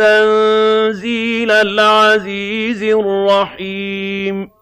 تَنزِيلَ الْعَزِيزِ الرَّحِيمِ.